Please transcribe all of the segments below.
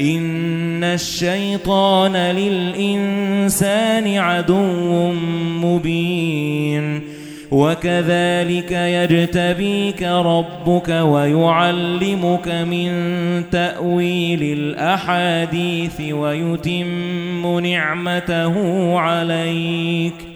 إِنَّ الشَّيْطَانَ لِلْإِنسَانِ عَدُوٌّ مُبِينٌ وَكَذَلِكَ يَجْتَبِيكَ رَبُّكَ وَيُعَلِّمُكَ مِنْ تَأْوِيلِ الْأَحَادِيثِ وَيُتِمُّ نِعْمَتَهُ عَلَيْكَ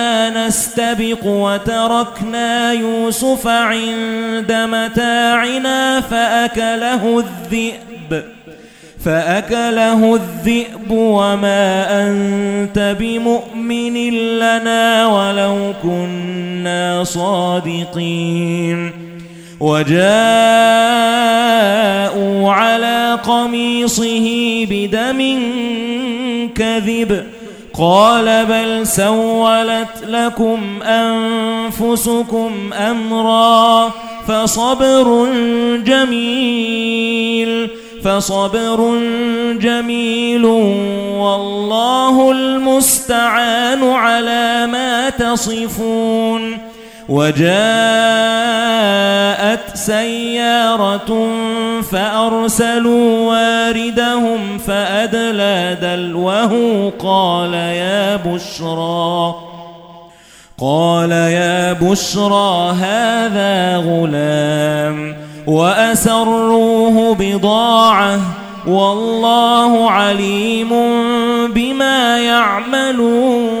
نَسْتَبِقُ وَتَرَكْنَا يُوسُفَ عِندَ مَتَاعِنَا فَأَكَلَهُ الذِّئْبُ فَأَكَلَهُ الذِّئْبُ وَمَا أَنْتَ بِمُؤْمِنٍ لَنَا وَلَوْ كُنَّا صَادِقِينَ. وَجَاءُوا عَلَى قَمِيصِهِ بِدَمٍ كَذِبٍ قال بل سولت لكم أنفسكم أمرا فصبر جميل فصبر جميل والله المستعان على ما تصفون. وجاءت سيارة فأرسلوا واردهم فأدلى دلوه قال يا بشرى قال يا بشرى هذا غلام وأسروه بضاعة والله عليم بما يعملون.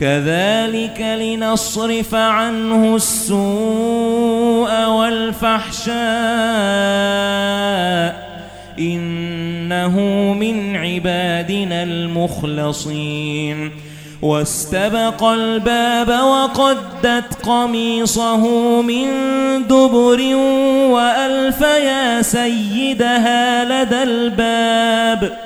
كَذَلِكَ لِنَصْرِفَ عَنْهُ السُّوءَ وَالْفَحْشَاءَ إِنَّهُ مِنْ عِبَادِنَا الْمُخْلَصِينَ. واستبق الباب وقدت قميصه من دبر وألف يا سيدها لدى الباب.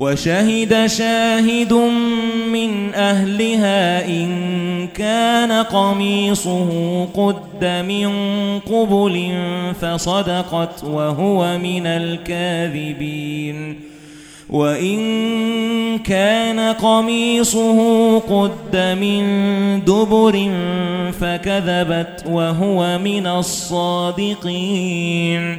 وشهد شاهد من أهلها إن كان قميصه قد من قبل فصدقت وهو من الكاذبين. وَإِن كَانَ قَمِيصُهُ قُدَّ مِن دُبُرٍ فَكَذَبَتْ وَهُوَ مِنَ الصَّادِقِينَ.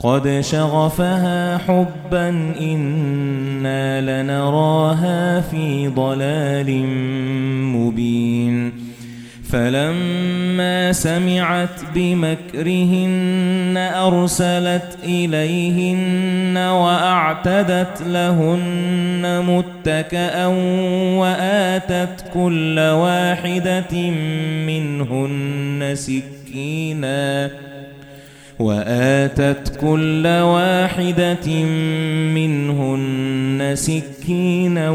قَدْ شَغَفَهَا حُبًّا إِنَّا لَنَرَاهَا فِي ضَلَالٍ مُبِينٍ. فَلَمَّا سَمِعَتْ بِمَكْرِهِنَّ أَرْسَلَتْ إِلَيْهِنَّ وَأَعْتَدَتْ لَهُنَّ مُتَّكَأً وَآتَتْ كُلَّ وَاحِدَةٍ مِنْهُنَّ سِكِّينًا وآتت كل واحدة منهن سكينا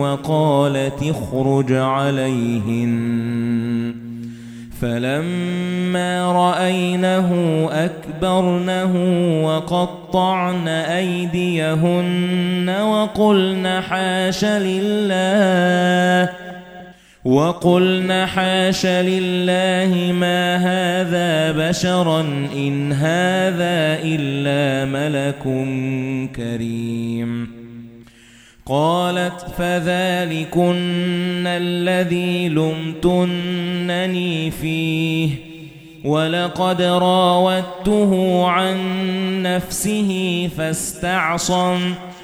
وقالت اخرج عليهن. فلما رأينه أكبرنه وقطعن أيديهن وقلن حاش لله. وَقُلْنَا حَاشَ لِلَّهِ مَا هَذَا بَشَرًا إِنْ هَذَا إِلَّا مَلَكٌ كَرِيمٌ. قَالَتْ فَذَلِكُنَّ الَّذِي لُمْتُنَّنِي فِيهِ وَلَقَدْ رَاوَدتُّهُ عَن نَّفْسِهِ فَاسْتَعْصَمَ.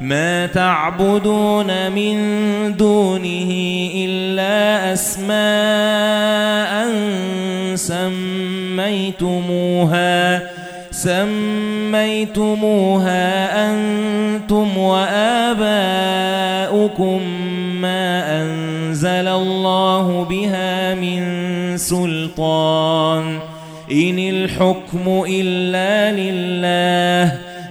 مَا تَعْبُدُونَ مِن دُونِهِ إِلَّا أَسْمَاءً سَمَّيْتُمُوهَا سَمَّيْتُمُوهَا أَنْتُمْ وَآبَاؤُكُمْ مَا أَنزَلَ اللَّهُ بِهَا مِن سُلْطَانٍ. إِنِ الْحُكْمُ إِلَّا لِلَّهِ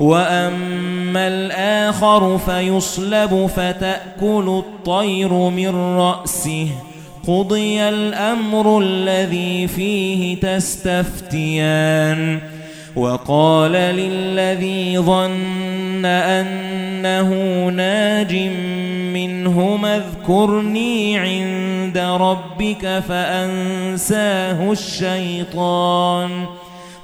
وَأَمَّا الْآخَرُ فَيُصْلَبُ فَتَأْكُلُ الطَّيْرُ مِنْ رَأْسِهِ قُضِيَ الْأَمْرُ الَّذِي فِيهِ تَسْتَفْتِيَانِ وَقَالَ لِلَّذِي ظَنَّ أَنَّهُ نَاجٍ مِنْهُمَا اذْكُرْنِي عِندَ رَبِّكَ فَأَنْسَاهُ الشَّيْطَانُ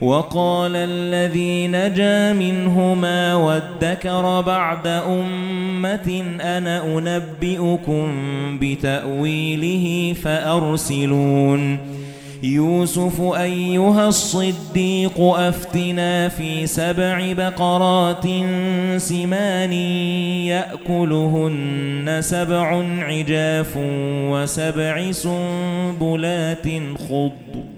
وَقَالَ الَّذِي نَجَا مِنْهُمَا وَادَّكَرَ بَعْدَ أُمَّةٍ أَنَا أُنَبِّئُكُم بِتَأْوِيلِهِ فَأَرْسِلُونِ. يُوسُفُ أَيُّهَا الصِّدِّيقُ أَفْتِنَا فِي سَبْعِ بَقَرَاتٍ سِمَانٍ يَأْكُلُهُنَّ سَبْعٌ عِجَافٌ وَسَبْعِ سُنبُلَاتٍ خُضْرٍ.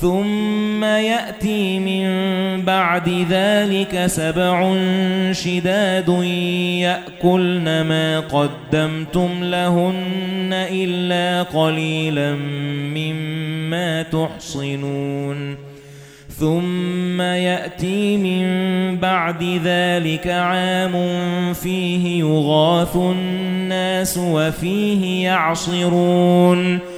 ثُمَّ يَأْتِي مِن بَعْدِ ذَلِكَ سَبْعٌ شِدَادٌ يَأْكُلْنَ مَا قَدَّمْتُمْ لَهُنَّ إِلَّا قَلِيلًا مِّمَّا تُحْصِنُونَ. ثُمَّ يَأْتِي مِن بَعْدِ ذَلِكَ عَامٌ فِيهِ يُغَاثُ النَّاسُ وَفِيهِ يَعْصِرُونَ.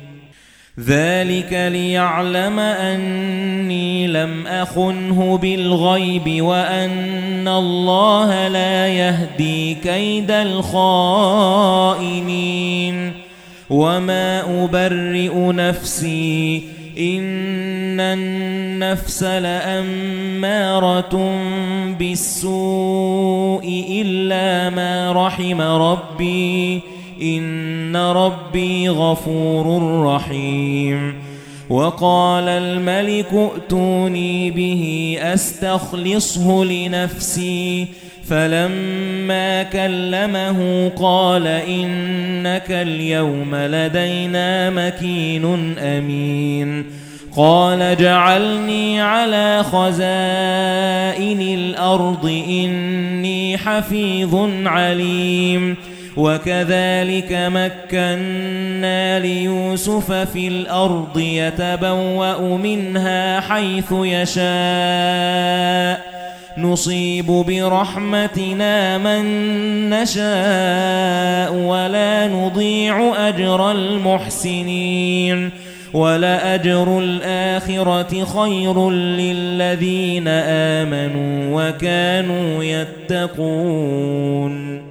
ذَلِكَ لِيَعْلَمَ أَنِّي لَمْ أَخُنْهُ بِالْغَيْبِ وَأَنَّ اللَّهَ لَا يَهْدِي كَيْدَ الْخَائِنِينَ. وَمَا أُبَرِّئُ نَفْسِي إِنَّ النَّفْسَ لَأَمَّارَةٌ بِالسُّوءِ إِلَّا مَا رَحِمَ رَبِّي. إِنَّ رَبِّي غَفُورٌ رَّحِيمٌ وَقَالَ الْمَلِكُ ائْتُونِي بِهِ أَسْتَخْلِصْهُ لِنَفْسِي فَلَمَّا كَلَّمَهُ قَالَ إِنَّكَ الْيَوْمَ لَدَيْنَا مَكِينٌ أَمِينٌ قَالَ جَعَلْنِي عَلَى خَزَائِنِ الْأَرْضِ إِنِّي حَفِيظٌ عَلِيمٌ وَكَذَلِكَ مَكَّنَّا لِيُوسُفَ فِي الْأَرْضِ يَتَبَوَّأُ مِنْهَا حَيْثُ يَشَاءُ. نُصِيبُ بِرَحْمَتِنَا مَن نَّشَاءُ وَلَا نُضِيعُ أَجْرَ الْمُحْسِنِينَ. وَلَأَجْرُ الْآخِرَةِ خَيْرٌ لِّلَّذِينَ آمَنُوا وَكَانُوا يَتَّقُونَ.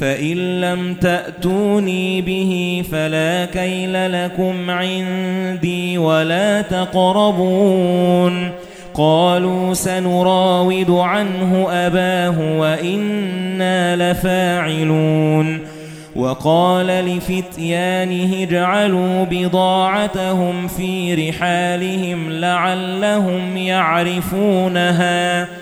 فَإِن لَّمْ تَأْتُونِي بِهِ فَلَا كَيْلَ لَكُمْ عِندِي وَلَا تَقْرَبُونِ. قَالُوا سَنُرَاوِدُ عَنْهُ أَبَاهُ وَإِنَّا لَفَاعِلُونَ. وَقَالَ لِفِتْيَانِهِ اجْعَلُوا بِضَاعَتَهُمْ فِي رِحَالِهِمْ لَعَلَّهُمْ يَعْرِفُونَهَا.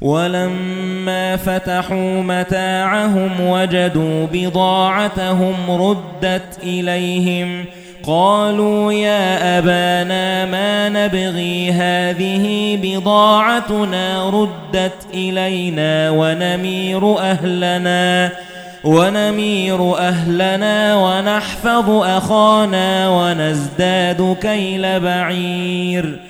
وَلَمَّا فَتَحُوا مَتَاعَهُمْ وَجَدُوا بِضَاعَتَهُمْ رُدَّتْ إِلَيْهِمْ قَالُوا يَا أَبَانَا مَا نَبْغِي هَذِهِ بِضَاعَتُنَا رُدَّتْ إِلَيْنَا وَنَمِيرُ أَهْلَنَا وَنَمِيرُ أَهْلَنَا وَنَحْفَظُ أَخَانَا وَنَزْدَادُ كَيْلَ بَعِيرٍ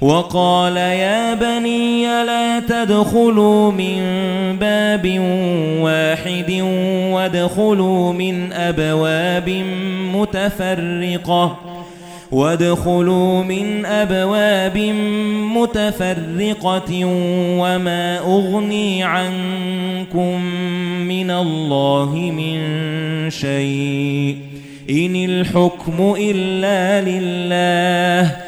وَقَالَ يَا بَنِيَّ لَا تَدْخُلُوا مِنْ بَابٍ وَاحِدٍ وَادْخُلُوا مِنْ أَبْوَابٍ مُتَفَرِّقَةٍ وَادْخُلُوا مِنْ أَبْوَابٍ مُتَفَرِّقَةٍ وَمَا أُغْنِي عَنكُم مِّنَ اللَّهِ مِن شَيْءٍ إِنِ الْحُكْمُ إِلَّا لِلَّهِ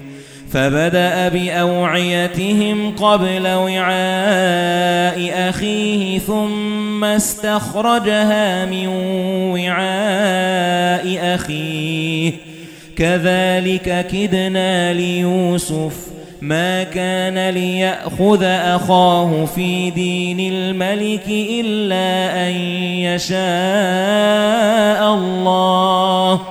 فبدأ بأوعيتهم قبل وعاء أخيه ثم استخرجها من وعاء أخيه. كَذَلِكَ كِدْنَا لِيُوسُفَ مَا كَانَ لِيَأْخُذَ أَخَاهُ فِي دِينِ الْمَلِكِ إِلَّا أَن يَشَاءَ اللَّهُ.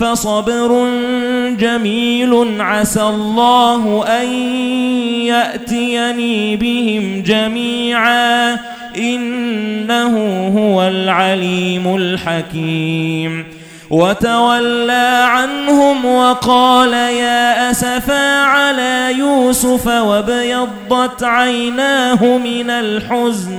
فصبر جميل عسى الله أن يأتيني بهم جميعا إنه هو العليم الحكيم. وتولى عنهم وقال يا أسفا على يوسف وابيضت عيناه من الحزن.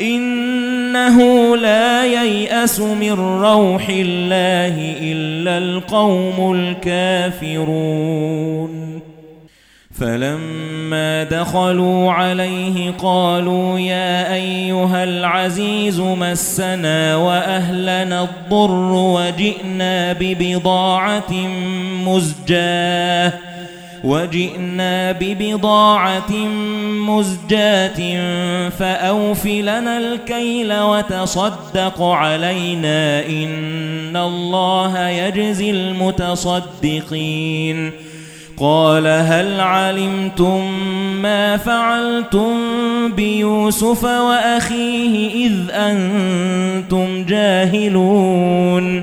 إنه لا ييأس من روح الله إلا القوم الكافرون. فلما دخلوا عليه قالوا يا أيها العزيز مسنا وأهلنا الضر وجئنا ببضاعة مزجاة. وَجِئْنَا بِبِضَاعَةٍ مُزْجَاةٍ فَأَوْفِ لَنَا الْكَيْلَ وَتَصَدَّقْ عَلَيْنَا إِنَّ اللَّهَ يَجْزِي الْمُتَصَدِّقِينَ. قَالَ هَلْ عَلِمْتُمْ مَا فَعَلْتُمْ بِيُوسُفَ وَأَخِيهِ إِذْ أَنْتُمْ جَاهِلُونَ؟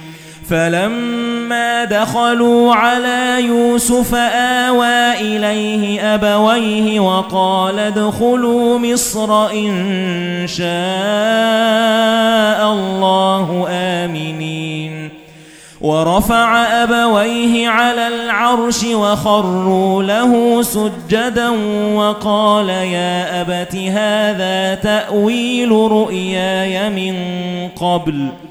فَلَمَّا دَخَلُوا عَلَى يُوسُفَ آوَى إِلَيْهِ أَبَوَيْهِ وَقَالَ ادْخُلُوا مِصْرَ إِن شَاءَ اللَّهُ آمِنِينَ. وَرَفَعَ أَبَوَيْهِ عَلَى الْعَرْشِ وَخَرُّوا لَهُ سُجَّدًا وَقَالَ يَا أَبَتِ هَذَا تَأْوِيلُ رُؤْيَايَ مِن قَبْلُ.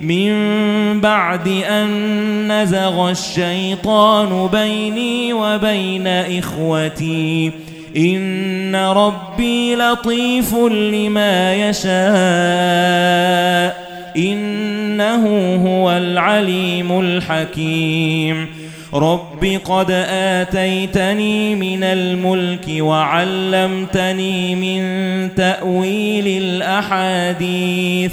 من بعد أن نزغ الشيطان بيني وبين إخوتي. إن ربي لطيف لما يشاء. إنه هو العليم الحكيم. رب قد آتيتني من الملك وعلمتني من تأويل الأحاديث.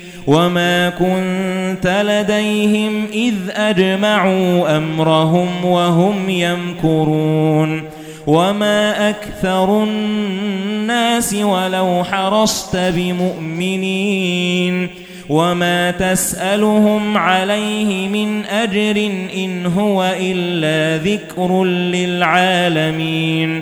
وَمَا كُنْتَ لَدَيْهِمْ إِذْ أَجْمَعُوا أَمْرَهُمْ وَهُمْ يَمْكُرُونَ وَمَا أَكْثَرُ النَّاسِ وَلَوْ حَرَصْتَ بِمُؤْمِنِينَ وَمَا تَسْأَلُهُمْ عَلَيْهِ مِنْ أَجْرٍ إِنْ هُوَ إِلَّا ذِكْرٌ لِلْعَالَمِينَ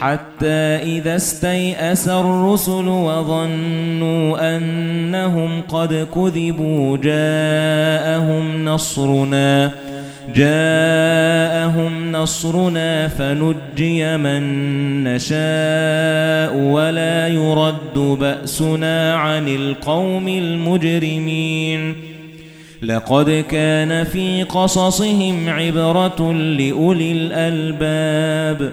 حَتَّى إِذَا اسْتَيْأَسَ الرُّسُلُ وَظَنُّوا أَنَّهُمْ قَدْ كُذِبُوا جَاءَهُمْ نَصْرُنَا جاءهم نصرنا فنجي من نشاء ولا يرد بأسنا عن القوم المجرمين. لقد كان في قصصهم عبرة لأولي الألباب